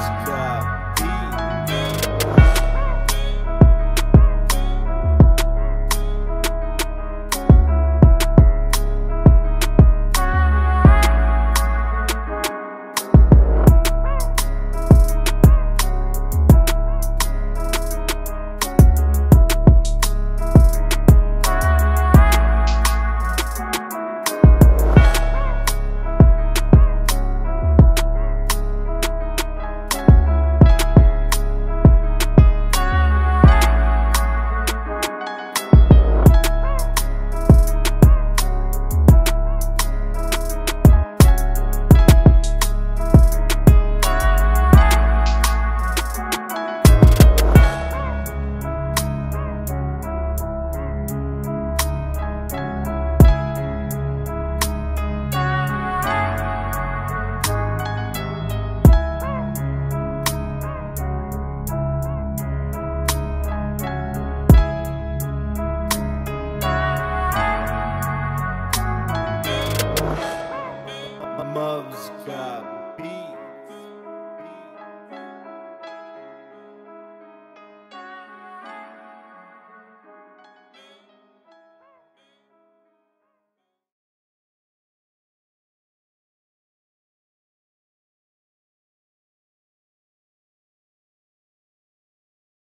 Let's.